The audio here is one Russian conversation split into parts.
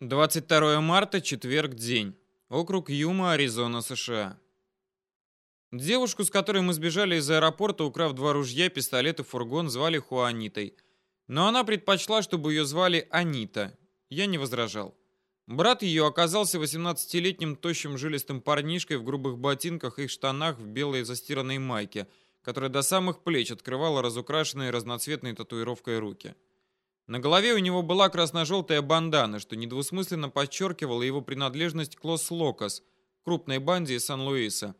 22 марта, четверг, день. Округ Юма, Аризона, США. Девушку, с которой мы сбежали из аэропорта, украв два ружья, пистолет и фургон, звали Хуанитой. Но она предпочла, чтобы ее звали Анита. Я не возражал. Брат ее оказался 18-летним тощим жилистым парнишкой в грубых ботинках и штанах в белой застиранной майке, которая до самых плеч открывала разукрашенные разноцветной татуировкой руки. На голове у него была красно-желтая бандана, что недвусмысленно подчеркивало его принадлежность к Лос-Локос, крупной банде из Сан-Луиса.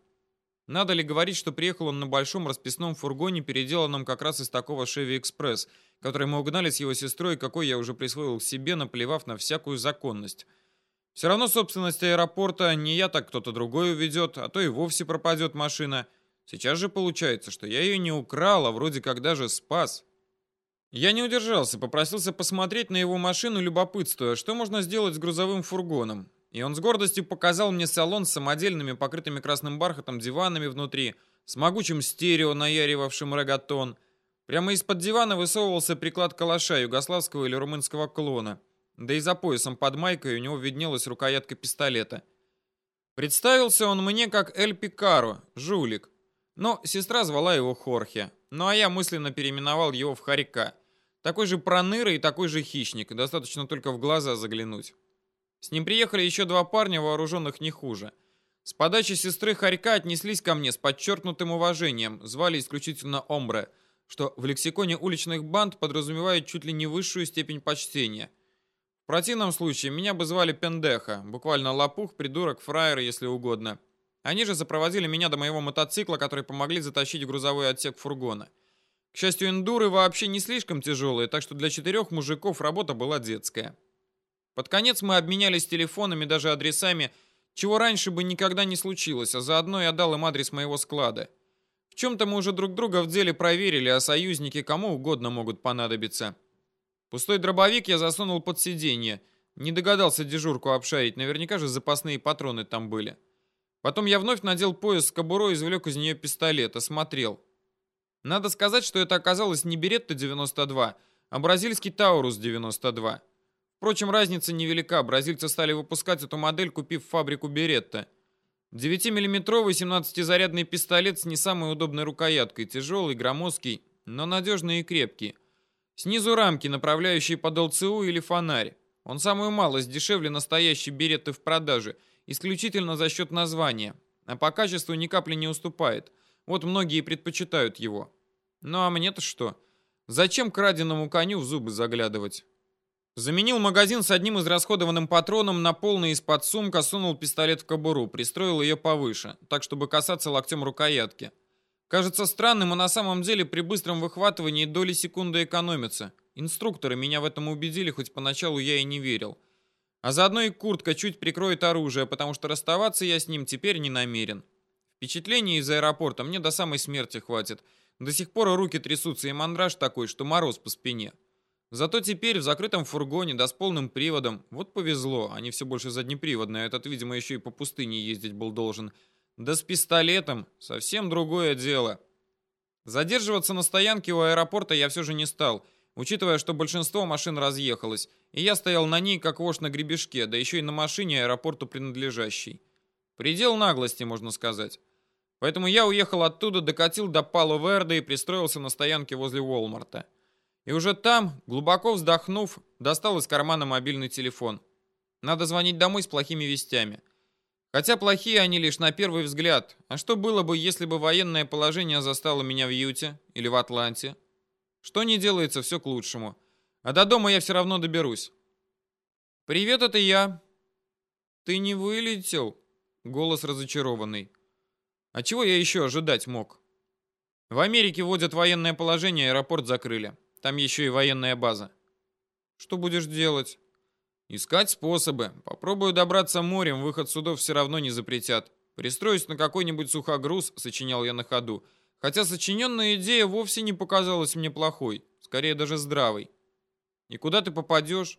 Надо ли говорить, что приехал он на большом расписном фургоне, переделанном как раз из такого Chevy Express, который мы угнали с его сестрой, какой я уже присвоил себе, наплевав на всякую законность. Все равно собственность аэропорта не я, так кто-то другой уведет, а то и вовсе пропадет машина. Сейчас же получается, что я ее не украл, а вроде как даже спас. Я не удержался, попросился посмотреть на его машину, любопытствуя, что можно сделать с грузовым фургоном. И он с гордостью показал мне салон с самодельными, покрытыми красным бархатом диванами внутри, с могучим стерео, наяривавшим регатон. Прямо из-под дивана высовывался приклад калаша югославского или румынского клона. Да и за поясом под майкой у него виднелась рукоятка пистолета. Представился он мне как Эль Пикаро, жулик. Но сестра звала его Хорхе. Ну а я мысленно переименовал его в Харика. Такой же проныра и такой же хищник, достаточно только в глаза заглянуть. С ним приехали еще два парня, вооруженных не хуже. С подачи сестры Харька отнеслись ко мне с подчеркнутым уважением, звали исключительно Омбре, что в лексиконе уличных банд подразумевает чуть ли не высшую степень почтения. В противном случае меня бы звали Пендеха, буквально лопух, придурок, фраер, если угодно. Они же сопроводили меня до моего мотоцикла, который помогли затащить в грузовой отсек фургона. К счастью, эндуры вообще не слишком тяжелые, так что для четырех мужиков работа была детская. Под конец мы обменялись телефонами, даже адресами, чего раньше бы никогда не случилось, а заодно я дал им адрес моего склада. В чем-то мы уже друг друга в деле проверили, а союзники кому угодно могут понадобиться. Пустой дробовик я засунул под сиденье. Не догадался дежурку обшарить, наверняка же запасные патроны там были. Потом я вновь надел пояс с кобурой и извлек из нее пистолет, осмотрел. Надо сказать, что это оказалось не Беретта 92, а бразильский Таурус 92. Впрочем, разница невелика. Бразильцы стали выпускать эту модель, купив фабрику Беретта. 9-миллиметровый 17-зарядный пистолет с не самой удобной рукояткой, тяжелый, громоздкий, но надежный и крепкий. Снизу рамки, направляющие под ЛЦУ или фонарь. Он самую малость дешевле настоящей беретты в продаже, исключительно за счет названия, а по качеству ни капли не уступает – вот многие предпочитают его. Ну а мне-то что? Зачем краденому коню в зубы заглядывать? Заменил магазин с одним израсходованным патроном на полный из-под сумка, сунул пистолет в кобуру, пристроил ее повыше, так чтобы касаться локтем рукоятки. Кажется странным, а на самом деле при быстром выхватывании доли секунды экономится. Инструкторы меня в этом убедили, хоть поначалу я и не верил. А заодно и куртка чуть прикроет оружие, потому что расставаться я с ним теперь не намерен. Впечатлений из аэропорта мне до самой смерти хватит. До сих пор руки трясутся и мандраж такой, что мороз по спине. Зато теперь в закрытом фургоне, да с полным приводом, вот повезло, они все больше заднеприводные, а этот, видимо, еще и по пустыне ездить был должен. Да с пистолетом, совсем другое дело. Задерживаться на стоянке у аэропорта я все же не стал, учитывая, что большинство машин разъехалось, и я стоял на ней, как вошь на гребешке, да еще и на машине аэропорту принадлежащей. Предел наглости, можно сказать. Поэтому я уехал оттуда, докатил до Пало-Верде и пристроился на стоянке возле Уолмарта. И уже там, глубоко вздохнув, достал из кармана мобильный телефон. Надо звонить домой с плохими вестями. Хотя плохие они лишь на первый взгляд. А что было бы, если бы военное положение застало меня в Юте или в Атланте? Что не делается, все к лучшему. А до дома я все равно доберусь. «Привет, это я». «Ты не вылетел?» Голос разочарованный. А чего я еще ожидать мог? В Америке вводят военное положение, аэропорт закрыли. Там еще и военная база. Что будешь делать? Искать способы. Попробую добраться морем, выход судов все равно не запретят. Пристроюсь на какой-нибудь сухогруз, сочинял я на ходу. Хотя сочиненная идея вовсе не показалась мне плохой. Скорее даже здравой. И куда ты попадешь?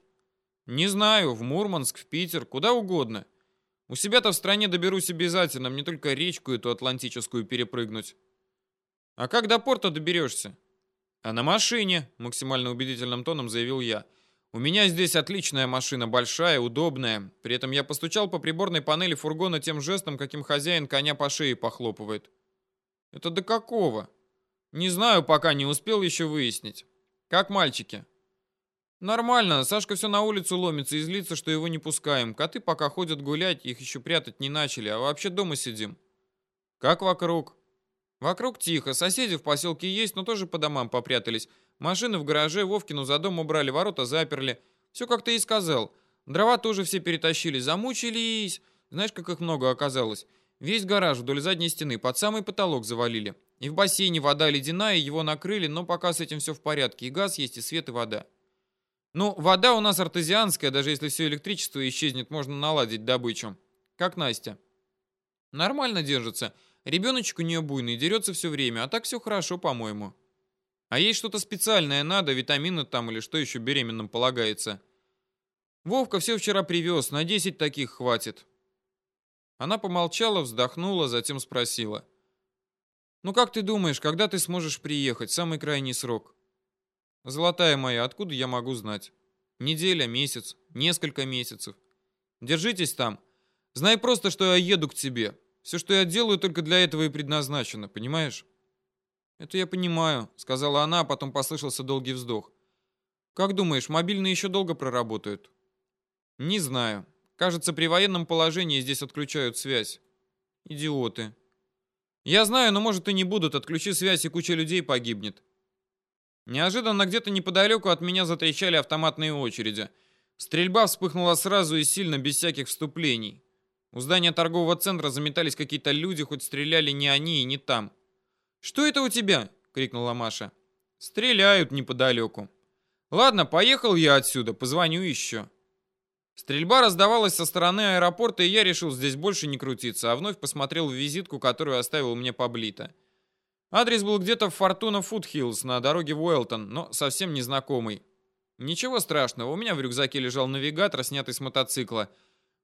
Не знаю, в Мурманск, в Питер, куда угодно. У себя-то в стране доберусь обязательно, мне только речку эту Атлантическую перепрыгнуть. А как до порта доберешься? А на машине, максимально убедительным тоном заявил я. У меня здесь отличная машина, большая, удобная. При этом я постучал по приборной панели фургона тем жестом, каким хозяин коня по шее похлопывает. Это до какого? Не знаю, пока не успел еще выяснить. Как мальчики? Нормально, Сашка все на улицу ломится и злится, что его не пускаем. Коты пока ходят гулять, их еще прятать не начали, а вообще дома сидим. Как вокруг? Вокруг тихо, соседи в поселке есть, но тоже по домам попрятались. Машины в гараже, Вовкину за дом убрали, ворота заперли. Все как ты и сказал. Дрова тоже все перетащили, замучились. Знаешь, как их много оказалось? Весь гараж вдоль задней стены под самый потолок завалили. И в бассейне вода ледяная, его накрыли, но пока с этим все в порядке. И газ есть, и свет, и вода. Ну, вода у нас артезианская, даже если все электричество исчезнет, можно наладить добычу. Как Настя? Нормально держится. Ребеночек у нее буйный, дерется все время, а так все хорошо, по-моему. А ей что-то специальное надо, витамины там или что еще беременным полагается. Вовка все вчера привез, на 10 таких хватит. Она помолчала, вздохнула, затем спросила. «Ну как ты думаешь, когда ты сможешь приехать? Самый крайний срок?» «Золотая моя, откуда я могу знать? Неделя, месяц, несколько месяцев. Держитесь там. Знай просто, что я еду к тебе. Все, что я делаю, только для этого и предназначено, понимаешь? Это я понимаю, сказала она, а потом послышался долгий вздох. Как думаешь, мобильные еще долго проработают? Не знаю. Кажется, при военном положении здесь отключают связь. Идиоты. Я знаю, но может и не будут. Отключи связь, и куча людей погибнет. Неожиданно где-то неподалеку от меня затрещали автоматные очереди. Стрельба вспыхнула сразу и сильно, без всяких вступлений. У здания торгового центра заметались какие-то люди, хоть стреляли не они и не там. «Что это у тебя?» — крикнула Маша. «Стреляют неподалеку». «Ладно, поехал я отсюда, позвоню еще». Стрельба раздавалась со стороны аэропорта, и я решил здесь больше не крутиться, а вновь посмотрел в визитку, которую оставил мне поблито. Адрес был где-то в Фортуна Фудхиллз на дороге в Уэлтон, но совсем незнакомый. Ничего страшного, у меня в рюкзаке лежал навигатор, снятый с мотоцикла —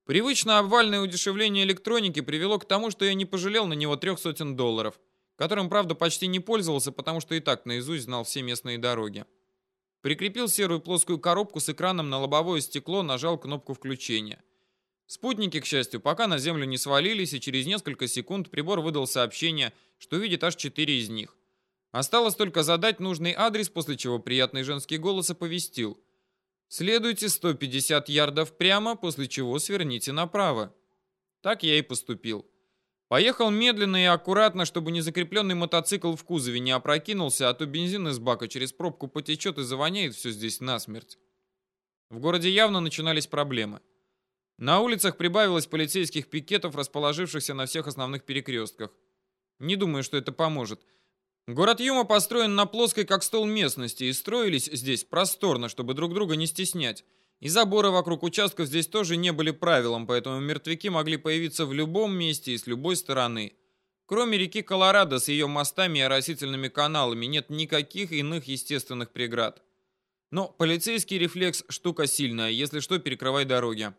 Привычно обвальное удешевление электроники привело к тому, что я не пожалел на него трех сотен долларов, которым, правда, почти не пользовался, потому что и так наизусть знал все местные дороги. Прикрепил серую плоскую коробку с экраном на лобовое стекло, нажал кнопку включения. Спутники, к счастью, пока на землю не свалились, и через несколько секунд прибор выдал сообщение, что видит аж четыре из них. Осталось только задать нужный адрес, после чего приятный женский голос оповестил – Следуйте 150 ярдов прямо, после чего сверните направо. Так я и поступил. Поехал медленно и аккуратно, чтобы незакрепленный мотоцикл в кузове не опрокинулся, а то бензин из бака через пробку потечет и завоняет все здесь насмерть. В городе явно начинались проблемы. На улицах прибавилось полицейских пикетов, расположившихся на всех основных перекрестках. Не думаю, что это поможет. Город Юма построен на плоской, как стол местности, и строились здесь просторно, чтобы друг друга не стеснять. И заборы вокруг участков здесь тоже не были правилом, поэтому мертвяки могли появиться в любом месте и с любой стороны. Кроме реки Колорадо с ее мостами и оросительными каналами нет никаких иных естественных преград. Но полицейский рефлекс – штука сильная, если что, перекрывай дороги.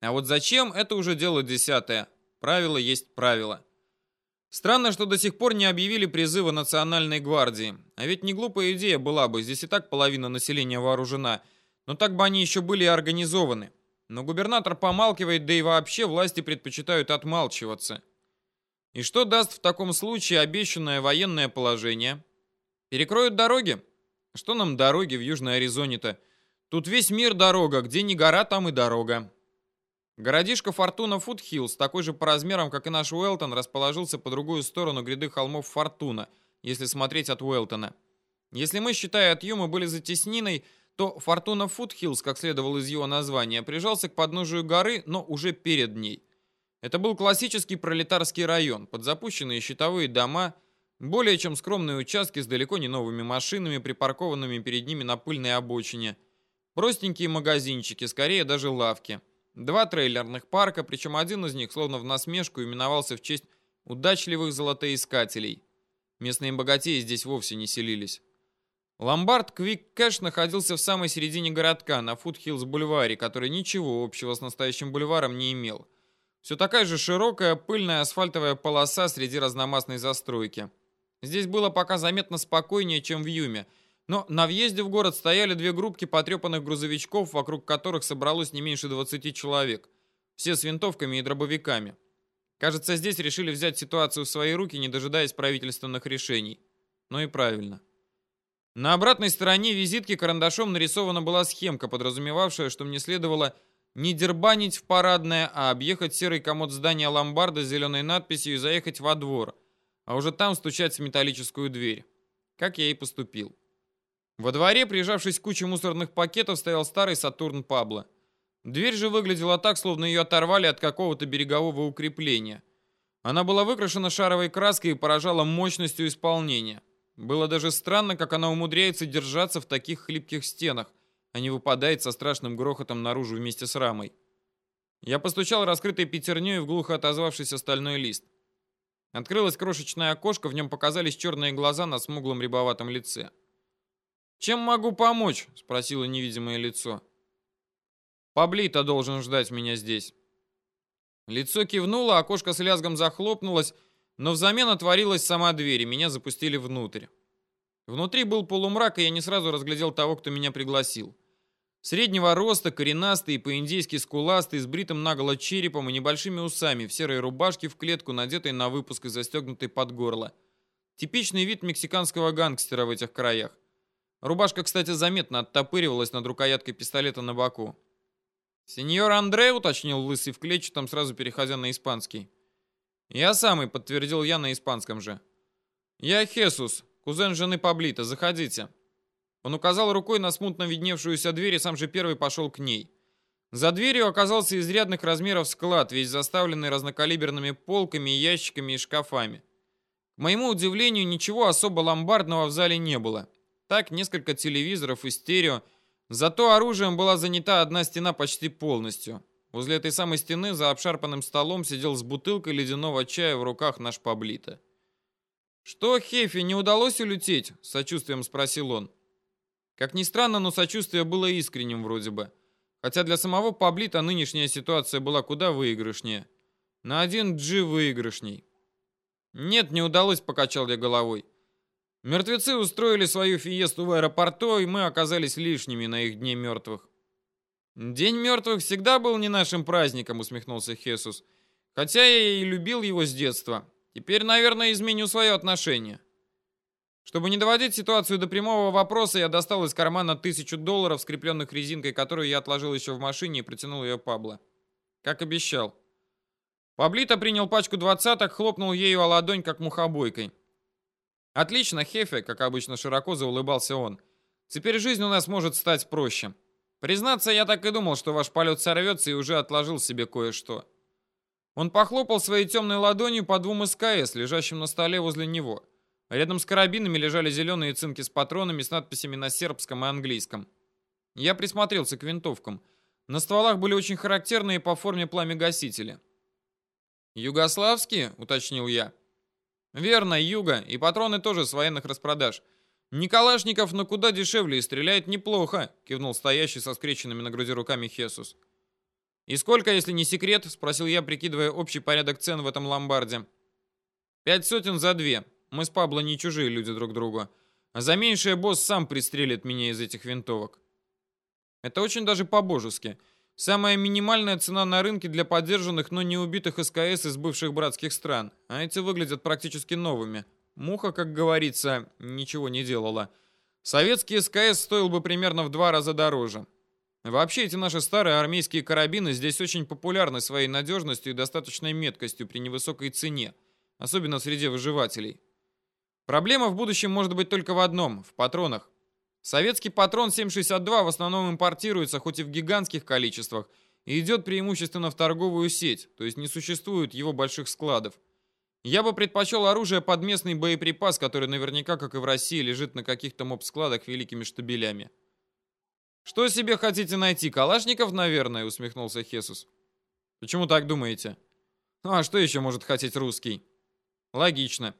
А вот зачем – это уже дело десятое. Правило есть правило. Странно, что до сих пор не объявили призыва Национальной гвардии. А ведь не глупая идея была бы, здесь и так половина населения вооружена. Но так бы они еще были организованы. Но губернатор помалкивает, да и вообще власти предпочитают отмалчиваться. И что даст в таком случае обещанное военное положение? Перекроют дороги? Что нам дороги в Южной Аризоне-то? Тут весь мир дорога, где не гора, там и дорога. Городишко Фортуна Фудхиллз, такой же по размерам, как и наш Уэлтон, расположился по другую сторону гряды холмов Фортуна, если смотреть от Уэлтона. Если мы, считая от Юма, были за тесниной, то Фортуна Фудхиллз, как следовало из его названия, прижался к подножию горы, но уже перед ней. Это был классический пролетарский район, под запущенные щитовые дома, более чем скромные участки с далеко не новыми машинами, припаркованными перед ними на пыльной обочине, простенькие магазинчики, скорее даже лавки – Два трейлерных парка, причем один из них, словно в насмешку, именовался в честь удачливых золотоискателей. Местные богатеи здесь вовсе не селились. Ломбард Квик Кэш находился в самой середине городка, на Фудхиллз-бульваре, который ничего общего с настоящим бульваром не имел. Все такая же широкая, пыльная асфальтовая полоса среди разномастной застройки. Здесь было пока заметно спокойнее, чем в Юме, Но на въезде в город стояли две группки потрепанных грузовичков, вокруг которых собралось не меньше 20 человек. Все с винтовками и дробовиками. Кажется, здесь решили взять ситуацию в свои руки, не дожидаясь правительственных решений. Ну и правильно. На обратной стороне визитки карандашом нарисована была схемка, подразумевавшая, что мне следовало не дербанить в парадное, а объехать серый комод здания ломбарда с зеленой надписью и заехать во двор, а уже там стучать в металлическую дверь. Как я и поступил. Во дворе, прижавшись к куче мусорных пакетов, стоял старый Сатурн Пабло. Дверь же выглядела так, словно ее оторвали от какого-то берегового укрепления. Она была выкрашена шаровой краской и поражала мощностью исполнения. Было даже странно, как она умудряется держаться в таких хлипких стенах, а не выпадает со страшным грохотом наружу вместе с рамой. Я постучал раскрытой пятерней в глухо отозвавшийся стальной лист. Открылось крошечное окошко, в нем показались черные глаза на смуглом рябоватом лице. «Чем могу помочь?» — спросило невидимое лицо. «Паблито должен ждать меня здесь». Лицо кивнуло, окошко с лязгом захлопнулось, но взамен отворилась сама дверь, и меня запустили внутрь. Внутри был полумрак, и я не сразу разглядел того, кто меня пригласил. Среднего роста, коренастый и по-индейски скуластый, с бритым наголо черепом и небольшими усами, в серой рубашке в клетку, надетой на выпуск и застегнутой под горло. Типичный вид мексиканского гангстера в этих краях. Рубашка, кстати, заметно оттопыривалась над рукояткой пистолета на боку. «Сеньор Андре», — уточнил лысый в клетчатом, сразу переходя на испанский. «Я самый», — подтвердил я на испанском же. «Я Хесус, кузен жены Паблита, заходите». Он указал рукой на смутно видневшуюся дверь и сам же первый пошел к ней. За дверью оказался изрядных размеров склад, весь заставленный разнокалиберными полками, ящиками и шкафами. К моему удивлению, ничего особо ломбардного в зале не было. Так, несколько телевизоров и стерео. Зато оружием была занята одна стена почти полностью. Возле этой самой стены за обшарпанным столом сидел с бутылкой ледяного чая в руках наш Паблито. «Что, Хефи, не удалось улететь?» — с сочувствием спросил он. Как ни странно, но сочувствие было искренним вроде бы. Хотя для самого Паблита нынешняя ситуация была куда выигрышнее. На один G выигрышней. «Нет, не удалось», — покачал я головой. Мертвецы устроили свою фиесту в аэропорту, и мы оказались лишними на их дне мертвых. «День мертвых всегда был не нашим праздником», — усмехнулся Хесус. «Хотя я и любил его с детства. Теперь, наверное, изменю свое отношение». Чтобы не доводить ситуацию до прямого вопроса, я достал из кармана тысячу долларов, скрепленных резинкой, которую я отложил еще в машине и протянул ее Пабло. Как обещал. Паблито принял пачку двадцаток, хлопнул ею о ладонь, как мухобойкой. «Отлично, Хефе», — как обычно широко заулыбался он. «Теперь жизнь у нас может стать проще». Признаться, я так и думал, что ваш полет сорвется и уже отложил себе кое-что. Он похлопал своей темной ладонью по двум СКС, лежащим на столе возле него. Рядом с карабинами лежали зеленые цинки с патронами с надписями на сербском и английском. Я присмотрелся к винтовкам. На стволах были очень характерные по форме пламя-гасители. «Югославские?» — уточнил я. «Верно, юга, и патроны тоже с военных распродаж. «Николашников, но куда дешевле и стреляет неплохо», — кивнул стоящий со скрещенными на груди руками Хесус. «И сколько, если не секрет?» — спросил я, прикидывая общий порядок цен в этом ломбарде. «Пять сотен за две. Мы с Пабло не чужие люди друг другу. А за меньшее босс сам пристрелит меня из этих винтовок». Это очень даже по-божески. Самая минимальная цена на рынке для поддержанных, но не убитых СКС из бывших братских стран. А эти выглядят практически новыми. Муха, как говорится, ничего не делала. Советский СКС стоил бы примерно в два раза дороже. Вообще, эти наши старые армейские карабины здесь очень популярны своей надежностью и достаточной меткостью при невысокой цене, особенно среди выживателей. Проблема в будущем может быть только в одном – в патронах. Советский патрон 7,62 в основном импортируется, хоть и в гигантских количествах, и идет преимущественно в торговую сеть, то есть не существует его больших складов. Я бы предпочел оружие под местный боеприпас, который наверняка, как и в России, лежит на каких-то моб-складах великими штабелями. «Что себе хотите найти? Калашников, наверное?» — усмехнулся Хесус. «Почему так думаете?» «Ну а что еще может хотеть русский?» «Логично.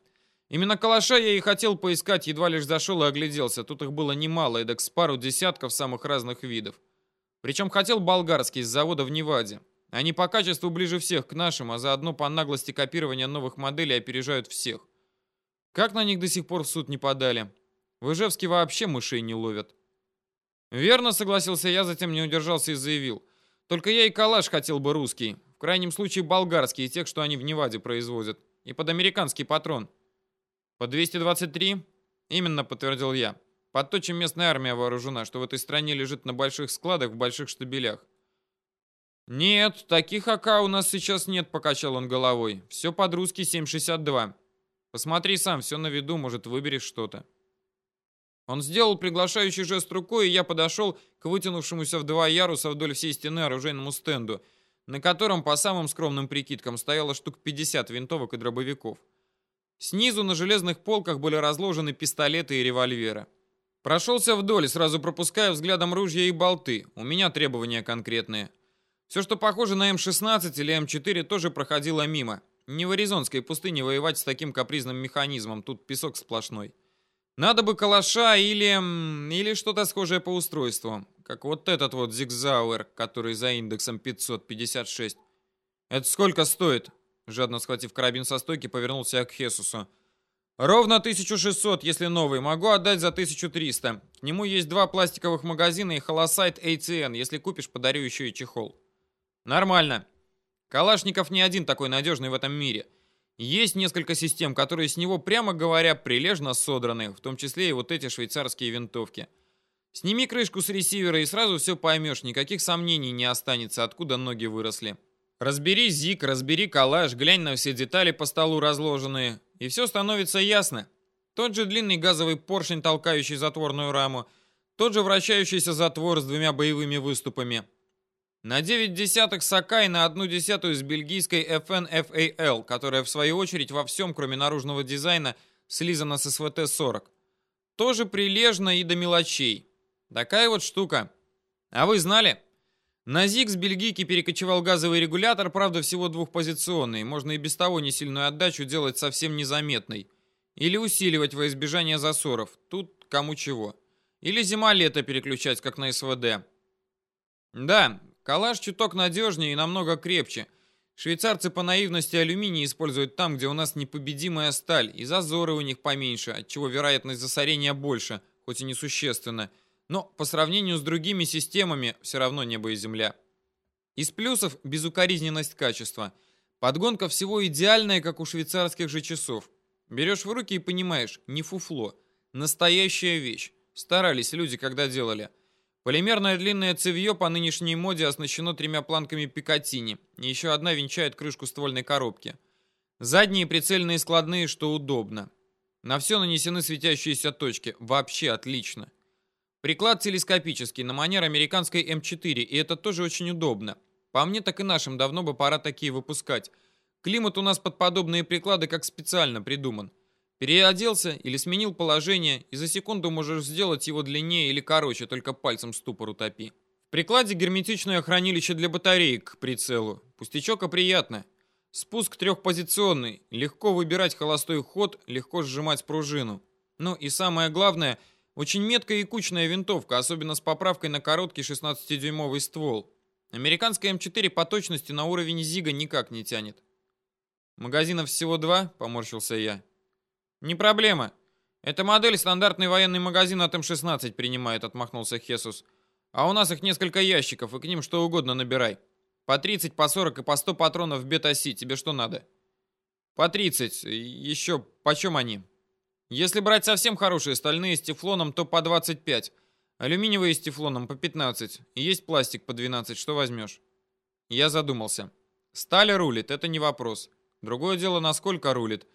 Именно калаша я и хотел поискать, едва лишь зашел и огляделся. Тут их было немало, эдак с пару десятков самых разных видов. Причем хотел болгарский с завода в Неваде. Они по качеству ближе всех к нашим, а заодно по наглости копирования новых моделей опережают всех. Как на них до сих пор в суд не подали? В Ижевске вообще мышей не ловят. Верно, согласился я, затем не удержался и заявил. Только я и калаш хотел бы русский. В крайнем случае болгарский, тех, что они в Неваде производят. И под американский патрон. По 223? Именно, подтвердил я. Под то, чем местная армия вооружена, что в этой стране лежит на больших складах в больших штабелях. «Нет, таких АК у нас сейчас нет», — покачал он головой. «Все под русский 7,62. Посмотри сам, все на виду, может, выберешь что-то». Он сделал приглашающий жест рукой, и я подошел к вытянувшемуся в два яруса вдоль всей стены оружейному стенду, на котором, по самым скромным прикидкам, стояло штук 50 винтовок и дробовиков. Снизу на железных полках были разложены пистолеты и револьверы. Прошелся вдоль, сразу пропуская взглядом ружья и болты. У меня требования конкретные. Все, что похоже на М-16 или М4, тоже проходило мимо. Не в Аризонской пустыне воевать с таким капризным механизмом, тут песок сплошной. Надо бы калаша или... или что-то схожее по устройству. Как вот этот вот Зигзауэр, который за индексом 556. Это сколько стоит? Жадно схватив карабин со стойки, повернулся к Хесусу. Ровно 1600, если новый. Могу отдать за 1300. К нему есть два пластиковых магазина и холосайт ATN. Если купишь, подарю еще и чехол. Нормально. Калашников не один такой надежный в этом мире. Есть несколько систем, которые с него, прямо говоря, прилежно содраны, в том числе и вот эти швейцарские винтовки. Сними крышку с ресивера и сразу все поймешь, никаких сомнений не останется, откуда ноги выросли. Разбери зик, разбери калаш, глянь на все детали по столу разложенные, и все становится ясно. Тот же длинный газовый поршень, толкающий затворную раму, тот же вращающийся затвор с двумя боевыми выступами – на 9 десятых Сакай на одну десятую с бельгийской FNFAL, которая в свою очередь во всем, кроме наружного дизайна, слизана с СВТ-40. Тоже прилежно и до мелочей. Такая вот штука. А вы знали? На ЗИГ с бельгийки перекочевал газовый регулятор, правда всего двухпозиционный. Можно и без того не сильную отдачу делать совсем незаметной. Или усиливать во избежание засоров. Тут кому чего. Или зима-лето переключать, как на СВД. Да, Калаш чуток надежнее и намного крепче. Швейцарцы по наивности алюминий используют там, где у нас непобедимая сталь, и зазоры у них поменьше, отчего вероятность засорения больше, хоть и несущественно. Но по сравнению с другими системами все равно небо и земля. Из плюсов безукоризненность качества. Подгонка всего идеальная, как у швейцарских же часов. Берешь в руки и понимаешь, не фуфло. Настоящая вещь. Старались люди, когда делали. Полимерное длинное цевье по нынешней моде оснащено тремя планками Пикатини, и еще одна венчает крышку ствольной коробки. Задние прицельные складные, что удобно. На все нанесены светящиеся точки. Вообще отлично. Приклад телескопический, на манер американской М4, и это тоже очень удобно. По мне, так и нашим давно бы пора такие выпускать. Климат у нас под подобные приклады как специально придуман. Переоделся или сменил положение, и за секунду можешь сделать его длиннее или короче, только пальцем ступор утопи. В прикладе герметичное хранилище для батареек к прицелу. Пустячок, а приятно. Спуск трехпозиционный. Легко выбирать холостой ход, легко сжимать пружину. Ну и самое главное, очень меткая и кучная винтовка, особенно с поправкой на короткий 16-дюймовый ствол. Американская М4 по точности на уровень Зига никак не тянет. «Магазинов всего два?» — поморщился я. «Не проблема. Эта модель стандартный военный магазин от М-16 принимает», — отмахнулся Хесус. «А у нас их несколько ящиков, и к ним что угодно набирай. По 30, по 40 и по 100 патронов в бета-си. Тебе что надо?» «По 30. Еще почем они?» «Если брать совсем хорошие стальные с тефлоном, то по 25. Алюминиевые с тефлоном по 15. И есть пластик по 12. Что возьмешь?» Я задумался. «Сталь рулит, это не вопрос. Другое дело, насколько рулит».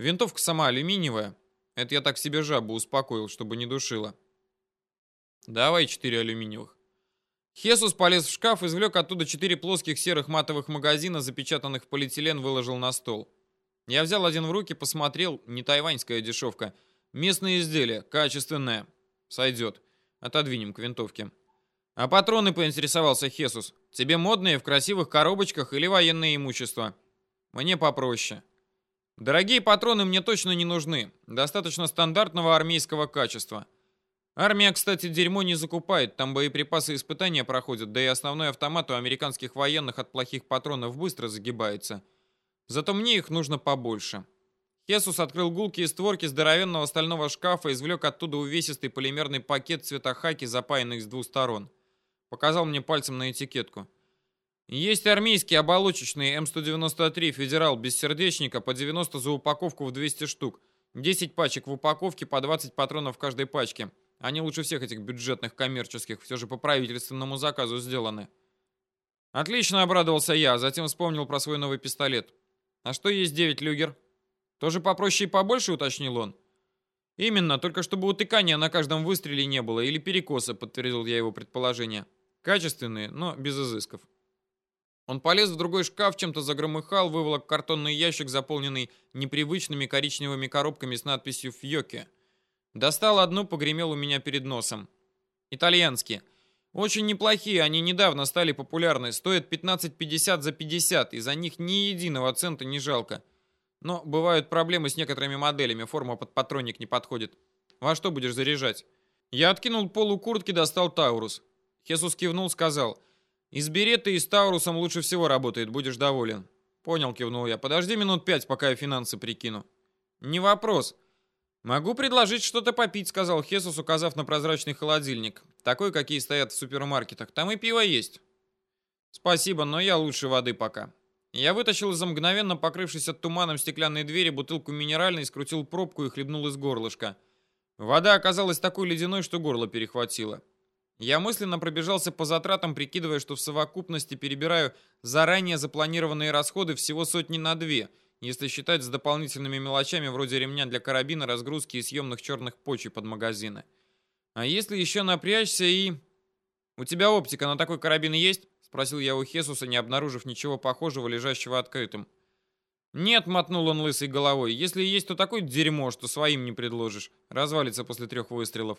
Винтовка сама алюминиевая. Это я так себе жабу успокоил, чтобы не душила. Давай четыре алюминиевых. Хесус полез в шкаф, извлек оттуда четыре плоских серых матовых магазина, запечатанных в полиэтилен, выложил на стол. Я взял один в руки, посмотрел, не тайваньская дешевка. Местное изделие, качественное. Сойдет. Отодвинем к винтовке. А патроны, поинтересовался Хесус. Тебе модные, в красивых коробочках или военное имущество? Мне попроще. Дорогие патроны мне точно не нужны. Достаточно стандартного армейского качества. Армия, кстати, дерьмо не закупает, там боеприпасы испытания проходят, да и основной автомат у американских военных от плохих патронов быстро загибается. Зато мне их нужно побольше. Хесус открыл гулки и створки здоровенного стального шкафа, извлек оттуда увесистый полимерный пакет цвета хаки, запаянный с двух сторон. Показал мне пальцем на этикетку. Есть армейский оболочечный М193 «Федерал» без сердечника по 90 за упаковку в 200 штук. 10 пачек в упаковке по 20 патронов в каждой пачке. Они лучше всех этих бюджетных коммерческих, все же по правительственному заказу сделаны. Отлично обрадовался я, затем вспомнил про свой новый пистолет. А что есть 9 люгер? Тоже попроще и побольше, уточнил он. Именно, только чтобы утыкания на каждом выстреле не было или перекоса, подтвердил я его предположение. Качественные, но без изысков. Он полез в другой шкаф, чем-то загромыхал, выволок картонный ящик, заполненный непривычными коричневыми коробками с надписью «Фьоке». Достал одну, погремел у меня перед носом. Итальянские. Очень неплохие, они недавно стали популярны. Стоят 15,50 за 50, и за них ни единого цента не жалко. Но бывают проблемы с некоторыми моделями, форма под патронник не подходит. Во что будешь заряжать? Я откинул полу куртки, достал Таурус. Хесус кивнул, сказал... Из береты и с Таурусом лучше всего работает, будешь доволен. Понял, кивнул я. Подожди минут пять, пока я финансы прикину. Не вопрос. Могу предложить что-то попить, сказал Хесус, указав на прозрачный холодильник. Такой, какие стоят в супермаркетах. Там и пиво есть. Спасибо, но я лучше воды пока. Я вытащил из-за мгновенно покрывшейся туманом стеклянной двери бутылку минеральной, скрутил пробку и хлебнул из горлышка. Вода оказалась такой ледяной, что горло перехватило. Я мысленно пробежался по затратам, прикидывая, что в совокупности перебираю заранее запланированные расходы всего сотни на две, если считать с дополнительными мелочами вроде ремня для карабина, разгрузки и съемных черных почей под магазины. А если еще напрячься и... «У тебя оптика на такой карабин есть?» — спросил я у Хесуса, не обнаружив ничего похожего, лежащего открытым. «Нет», — мотнул он лысой головой, — «если есть, то такое дерьмо, что своим не предложишь. Развалится после трех выстрелов».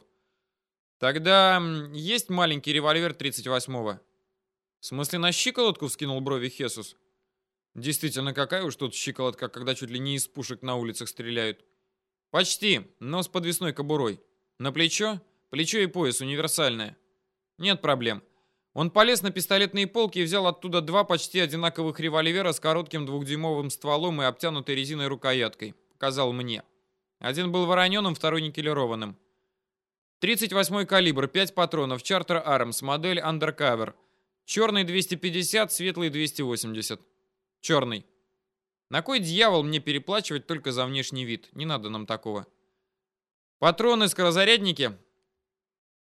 Тогда есть маленький револьвер 38-го. В смысле на щиколотку вскинул брови Хесус? Действительно, какая уж тут щиколотка, когда чуть ли не из пушек на улицах стреляют. Почти, но с подвесной кобурой. На плечо? Плечо и пояс универсальное. Нет проблем. Он полез на пистолетные полки и взял оттуда два почти одинаковых револьвера с коротким двухдюймовым стволом и обтянутой резиной рукояткой. Показал мне. Один был вороненым, второй никелированным. 38 калибр, 5 патронов, Charter Arms, модель Undercover. Черный 250, светлый 280. Черный. На кой дьявол мне переплачивать только за внешний вид? Не надо нам такого. Патроны, скорозарядники.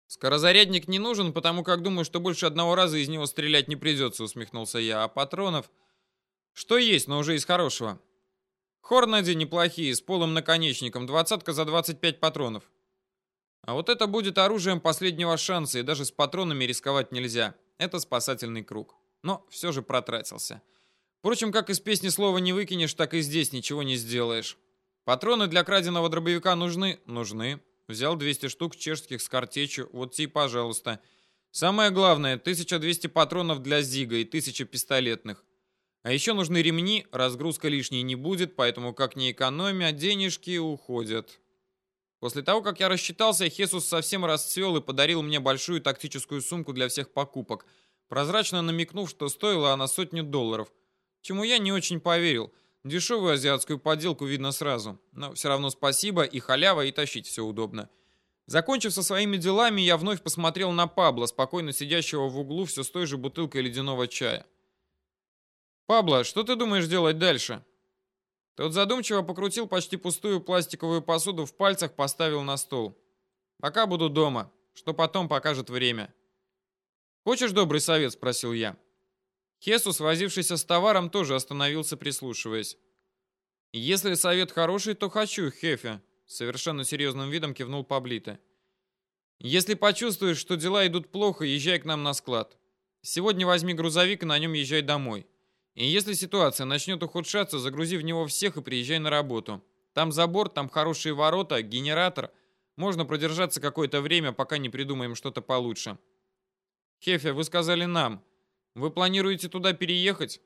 Скорозарядник не нужен, потому как думаю, что больше одного раза из него стрелять не придется, усмехнулся я. А патронов... Что есть, но уже из хорошего. Хорнади неплохие, с полым наконечником, двадцатка за 25 патронов. А вот это будет оружием последнего шанса, и даже с патронами рисковать нельзя. Это спасательный круг. Но все же протратился. Впрочем, как из песни слова не выкинешь, так и здесь ничего не сделаешь. Патроны для краденого дробовика нужны? Нужны. Взял 200 штук чешских с картечью, вот те, пожалуйста. Самое главное, 1200 патронов для Зига и 1000 пистолетных. А еще нужны ремни, разгрузка лишней не будет, поэтому как не экономя, денежки уходят. После того, как я рассчитался, Хесус совсем расцвел и подарил мне большую тактическую сумку для всех покупок, прозрачно намекнув, что стоила она сотню долларов. Чему я не очень поверил. Дешевую азиатскую поделку видно сразу. Но все равно спасибо, и халява, и тащить все удобно. Закончив со своими делами, я вновь посмотрел на Пабло, спокойно сидящего в углу все с той же бутылкой ледяного чая. «Пабло, что ты думаешь делать дальше?» Тот задумчиво покрутил почти пустую пластиковую посуду в пальцах, поставил на стол. «Пока буду дома. Что потом покажет время». «Хочешь добрый совет?» — спросил я. Хесус, возившийся с товаром, тоже остановился, прислушиваясь. «Если совет хороший, то хочу, Хефе», — совершенно серьезным видом кивнул Паблита. «Если почувствуешь, что дела идут плохо, езжай к нам на склад. Сегодня возьми грузовик и на нем езжай домой. И если ситуация начнет ухудшаться, загрузи в него всех и приезжай на работу. Там забор, там хорошие ворота, генератор. Можно продержаться какое-то время, пока не придумаем что-то получше. Хефе, вы сказали нам. Вы планируете туда переехать?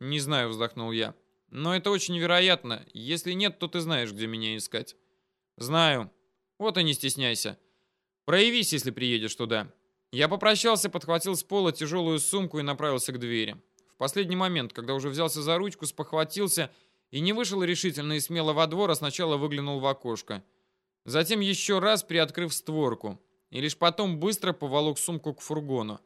Не знаю, вздохнул я. Но это очень вероятно. Если нет, то ты знаешь, где меня искать. Знаю. Вот и не стесняйся. Проявись, если приедешь туда. Я попрощался, подхватил с пола тяжелую сумку и направился к двери последний момент, когда уже взялся за ручку, спохватился и не вышел решительно и смело во двор, а сначала выглянул в окошко. Затем еще раз приоткрыв створку, и лишь потом быстро поволок сумку к фургону.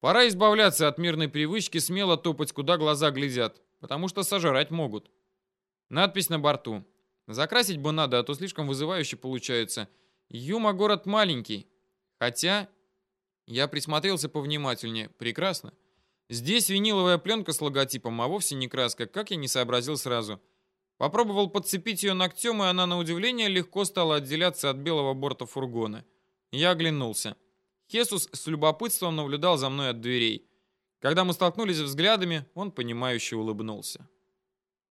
Пора избавляться от мирной привычки смело топать, куда глаза глядят, потому что сожрать могут. Надпись на борту. Закрасить бы надо, а то слишком вызывающе получается. Юма город маленький. Хотя... Я присмотрелся повнимательнее. Прекрасно. Здесь виниловая пленка с логотипом, а вовсе не краска, как я не сообразил сразу. Попробовал подцепить ее ногтем, и она, на удивление, легко стала отделяться от белого борта фургона. Я оглянулся. Хесус с любопытством наблюдал за мной от дверей. Когда мы столкнулись взглядами, он понимающе улыбнулся.